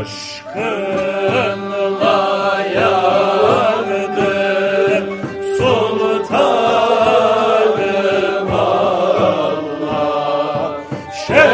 Aşkınla yandı sultanım Allah. Şer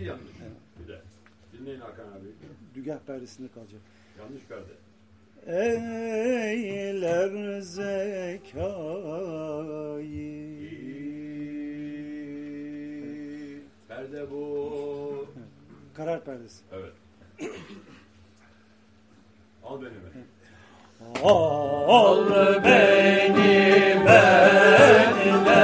Şey Hepsi yanlış. Evet. Bir de. Dinleyin Hakan abi. Dügah perdesinde kalacak. Yanlış perde. Eyler zekayı Perde bu. Karar perdesi. Evet. Al beni ben. Al beni benimle